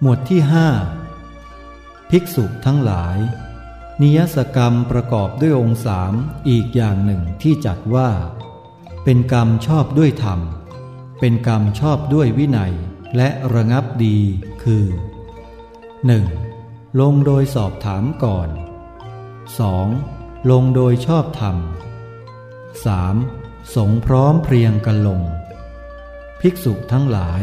หมวดที่ห้าภิกษุทั้งหลาย นิยสกรรมประกอบด้วยองค์สามอีกอย่างหนึ่งที่จัดว่า เป็นกรรมชอบด้วยธรรม เป็นกรรมชอบด้วยวินัยและระงับดีคือ 1. ลงโดยสอบถามก่อน 2. ลงโดยชอบธรรม 3. สงพร้อมเพรียงกันลง ภิกษุทั้งหลาย